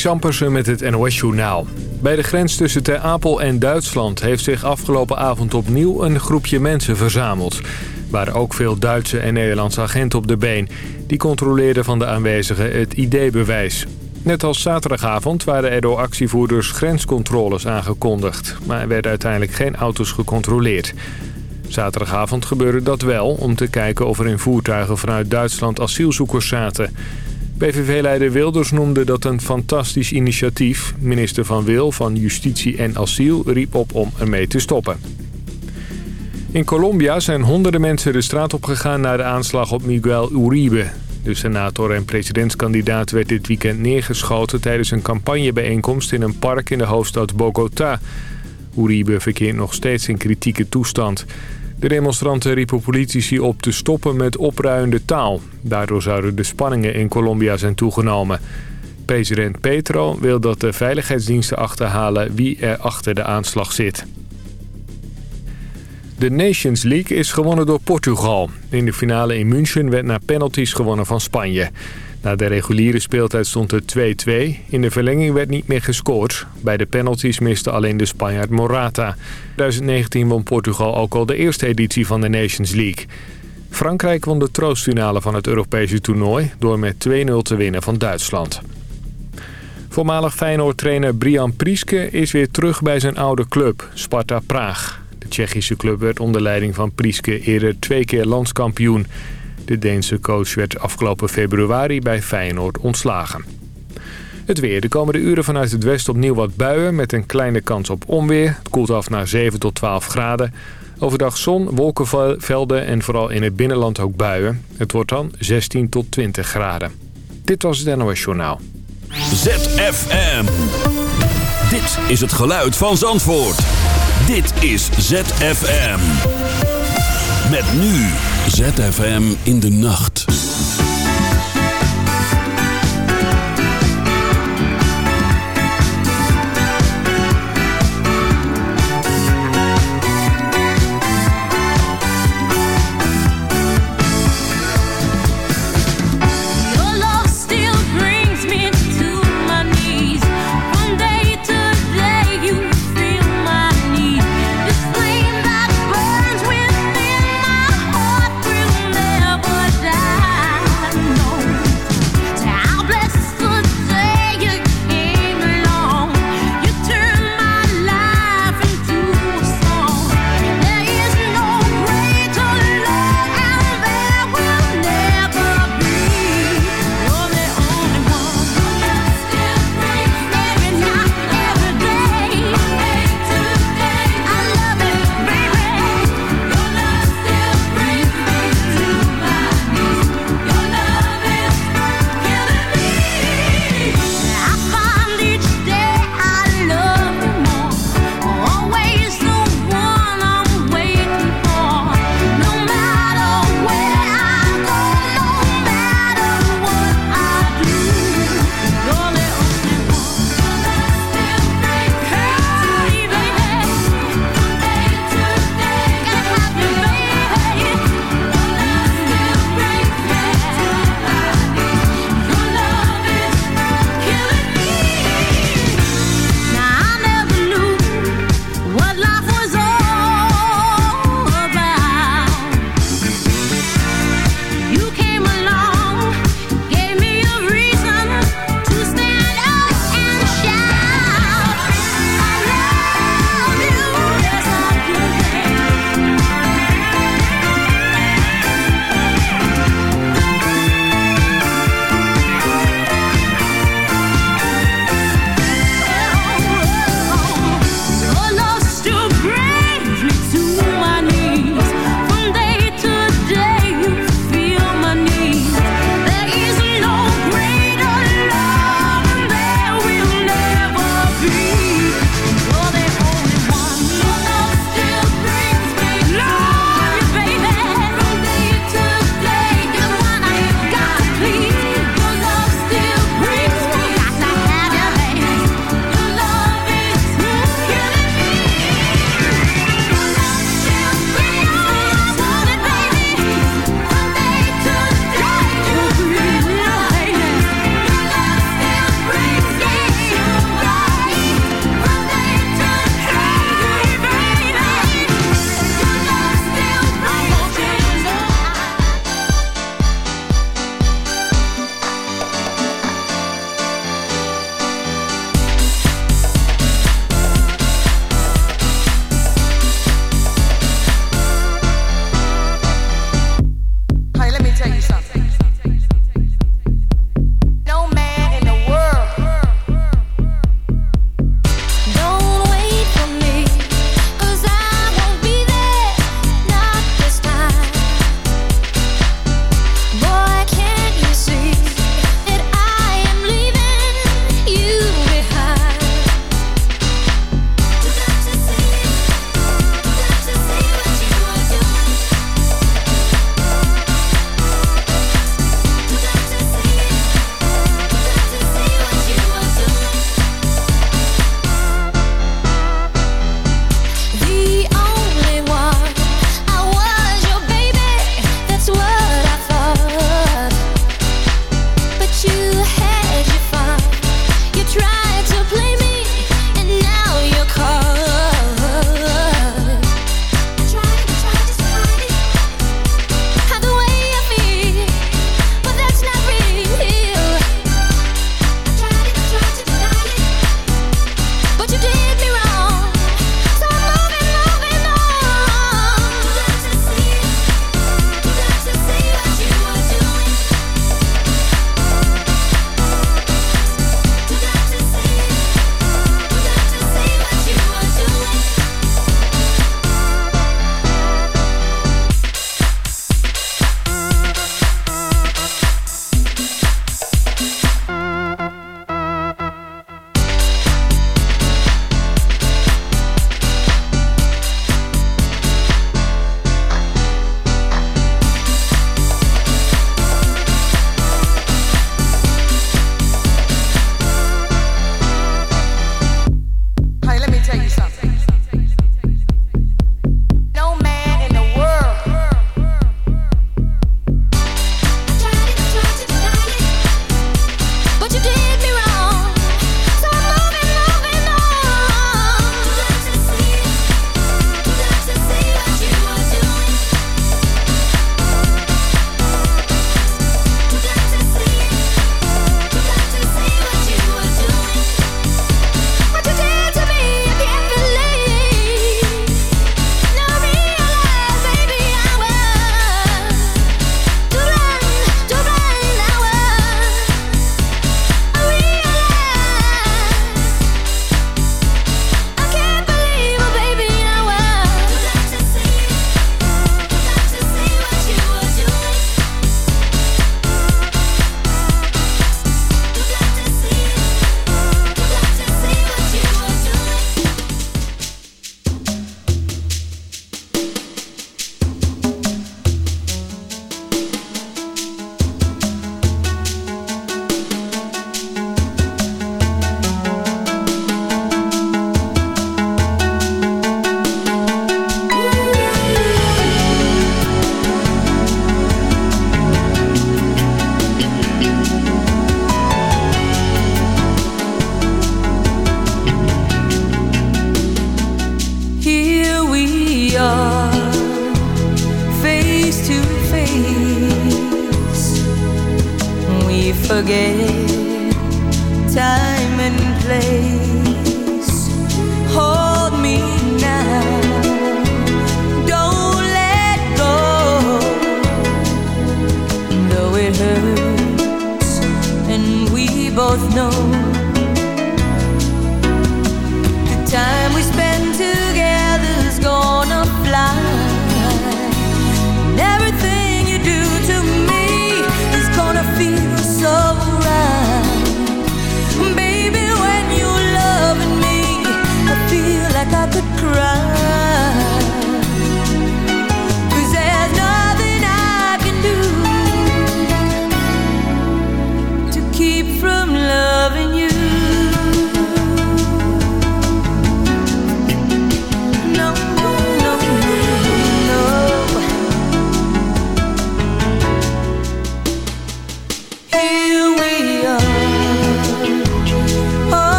Marnix Ampersen met het NOS-journaal. Bij de grens tussen Ter Apel en Duitsland heeft zich afgelopen avond opnieuw een groepje mensen verzameld. Er waren ook veel Duitse en Nederlandse agenten op de been. Die controleerden van de aanwezigen het ID-bewijs. Net als zaterdagavond waren er door actievoerders grenscontroles aangekondigd. Maar er werden uiteindelijk geen auto's gecontroleerd. Zaterdagavond gebeurde dat wel om te kijken of er in voertuigen vanuit Duitsland asielzoekers zaten. PVV-leider Wilders noemde dat een fantastisch initiatief. Minister Van Wil van Justitie en Asiel riep op om ermee te stoppen. In Colombia zijn honderden mensen de straat opgegaan na de aanslag op Miguel Uribe. De senator en presidentskandidaat werd dit weekend neergeschoten... tijdens een campagnebijeenkomst in een park in de hoofdstad Bogota. Uribe verkeert nog steeds in kritieke toestand. De demonstranten riepen politici op te stoppen met opruiende taal. Daardoor zouden de spanningen in Colombia zijn toegenomen. President Petro wil dat de veiligheidsdiensten achterhalen wie er achter de aanslag zit. De Nations League is gewonnen door Portugal. In de finale in München werd na penalties gewonnen van Spanje. Na de reguliere speeltijd stond het 2-2. In de verlenging werd niet meer gescoord. Bij de penalties miste alleen de Spanjaard Morata. 2019 won Portugal ook al de eerste editie van de Nations League. Frankrijk won de troostfinale van het Europese toernooi... door met 2-0 te winnen van Duitsland. Voormalig Feyenoord-trainer Brian Prieske is weer terug bij zijn oude club, Sparta Praag. De Tsjechische club werd onder leiding van Prieske eerder twee keer landskampioen... De Deense coach werd afgelopen februari bij Feyenoord ontslagen. Het weer. De komende uren vanuit het westen opnieuw wat buien met een kleine kans op onweer. Het koelt af naar 7 tot 12 graden. Overdag zon, wolkenvelden en vooral in het binnenland ook buien. Het wordt dan 16 tot 20 graden. Dit was het NOS Journaal. ZFM. Dit is het geluid van Zandvoort. Dit is ZFM. Met nu ZFM in de nacht.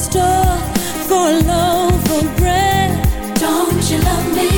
His family got to still around.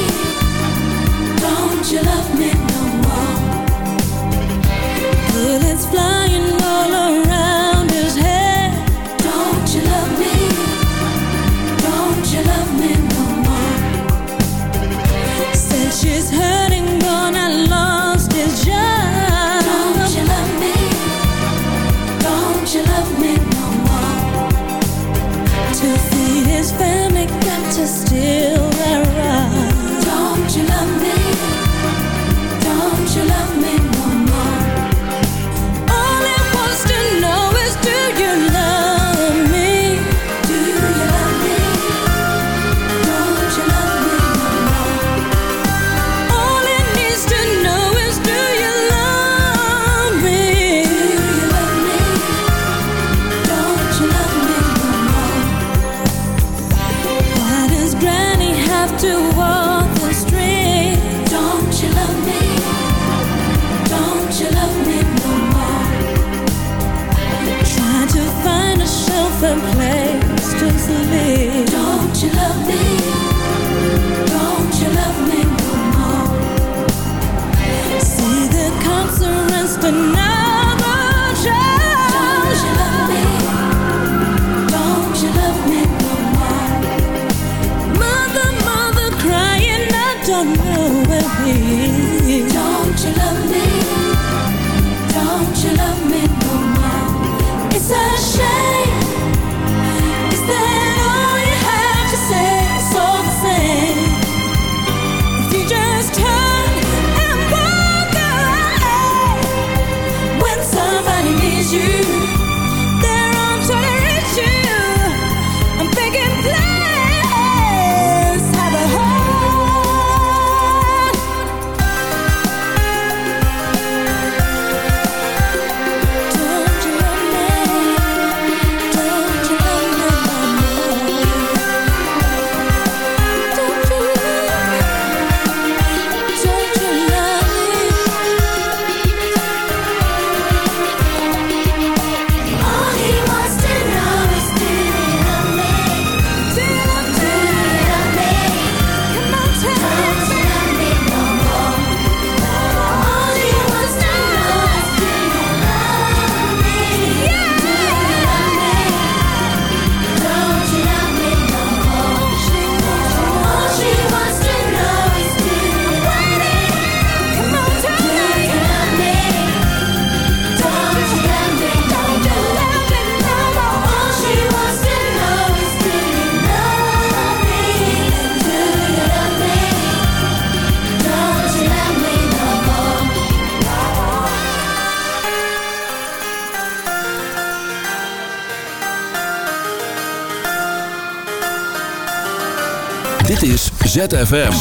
ZFM.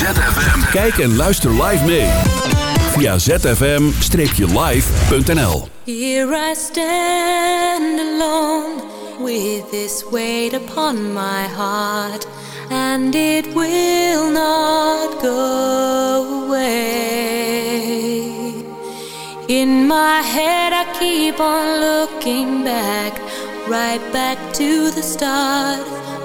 Kijk en luister live mee. Via zfm-live.nl Here I stand alone with this weight upon my heart and it will not go away. In my head I keep on looking back, right back to the start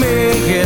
make it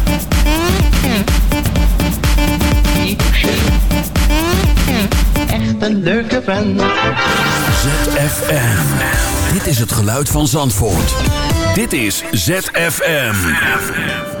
Een leuke vent. ZFM. Dit is het geluid van Zandvoort. Dit is ZFM.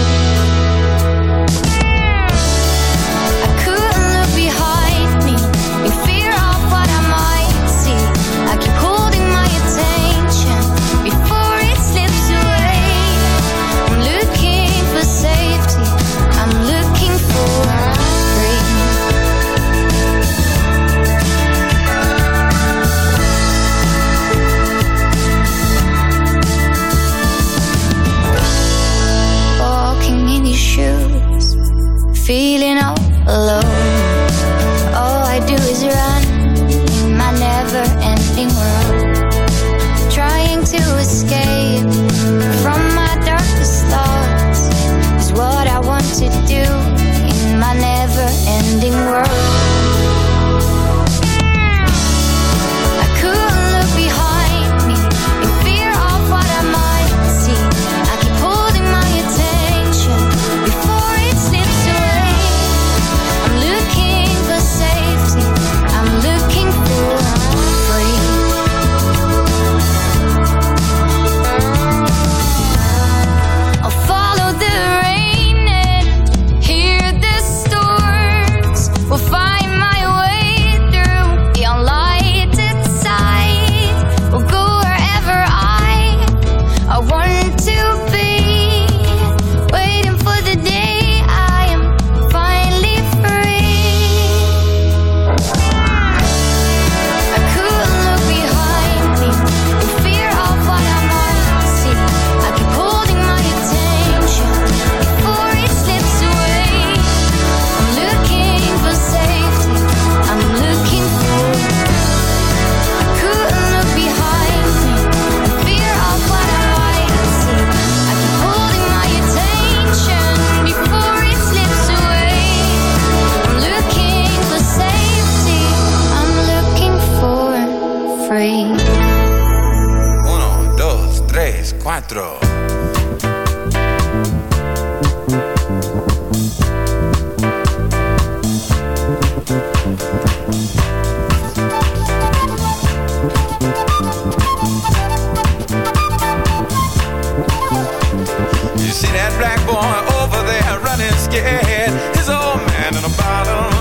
You see that black boy over there running scared. His old man in a bottle.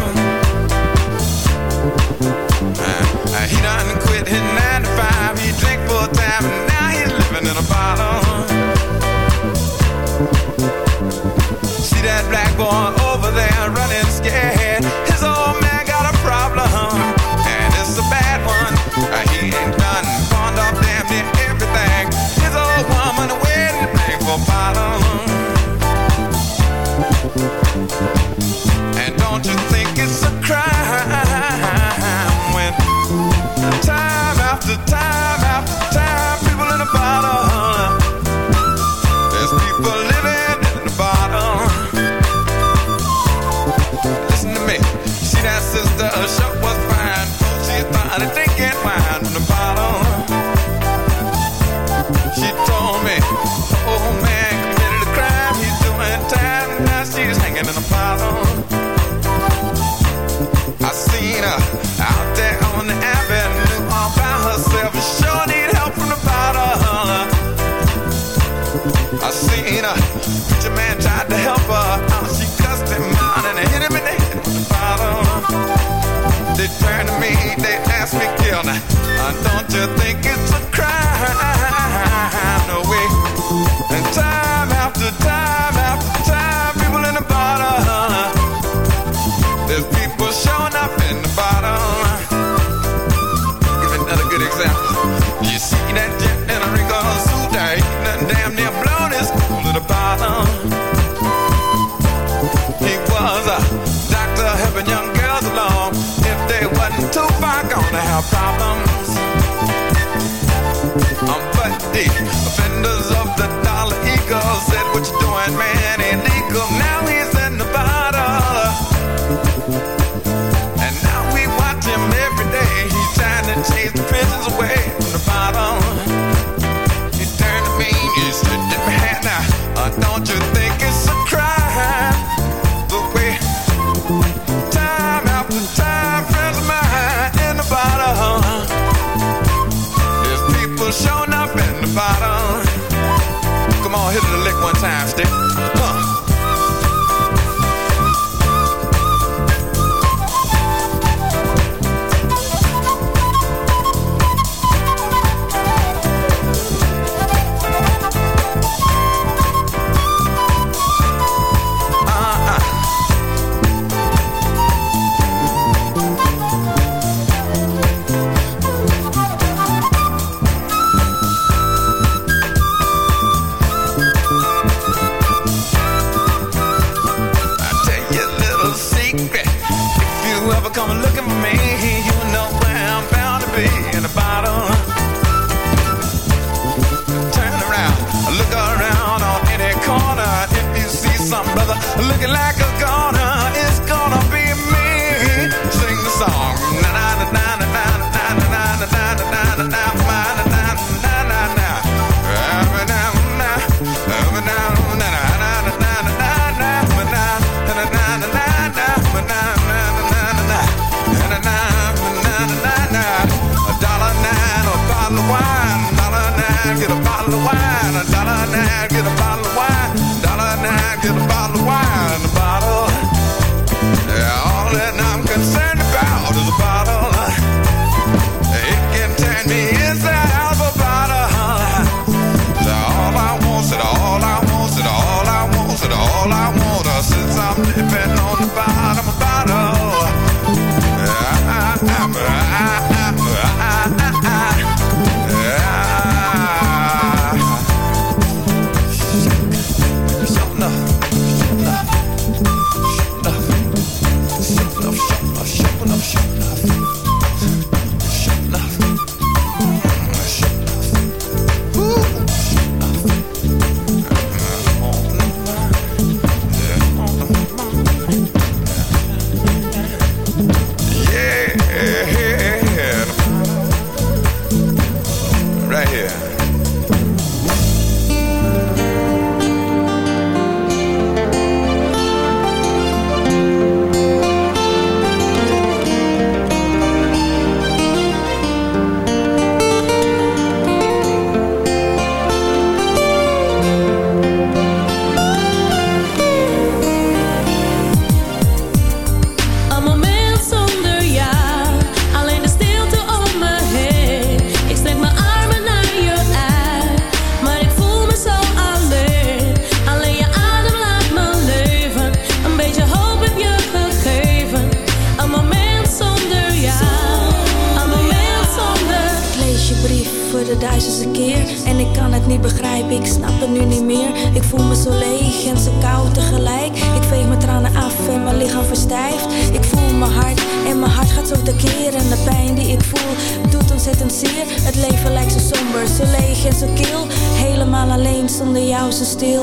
Uh, uh, he done quit his 9 to 5 He drank full time and now he's living in a bottle. don't you think it's a crime? No way. And time after time after time, people in the bottom. There's people showing up in the bottom. Give another good example. You see that jet in a ring of ain't nothing damn near blown his cool to the bottom. He was a doctor helping young girls along. If they wasn't too far gone, to have problems. I'm fat dick, offender one time, stick. Helemaal alleen zonder jou ze stil.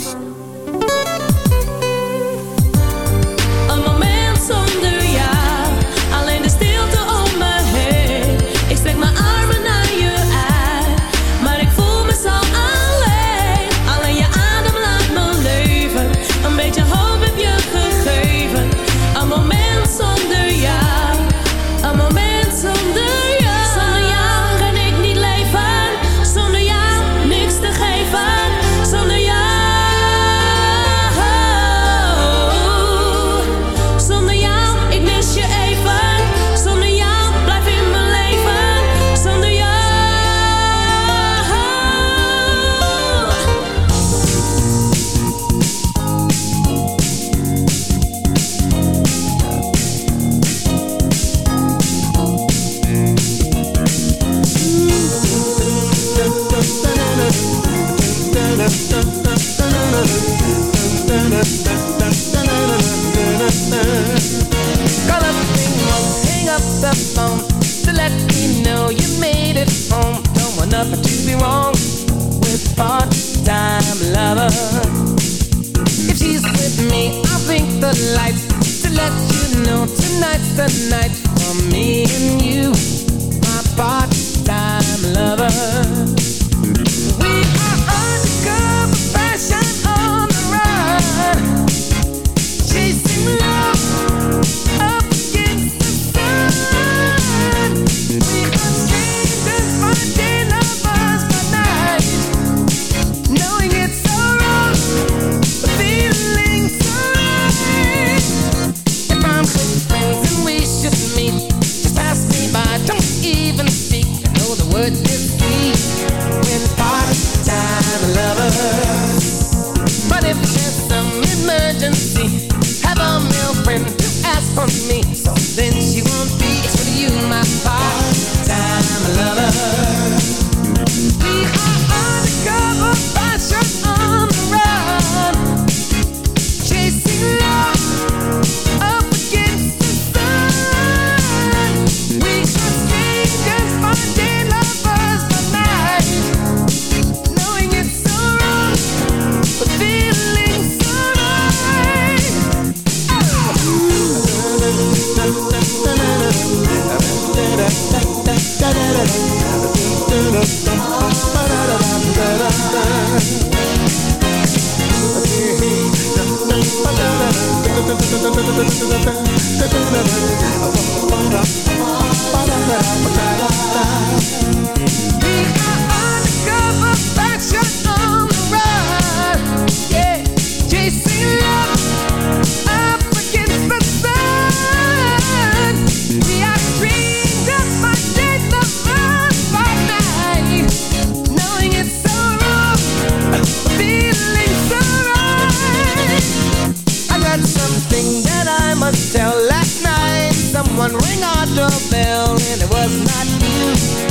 lights to let you know tonight's the night for me and you, ring our the bell, and it was not you.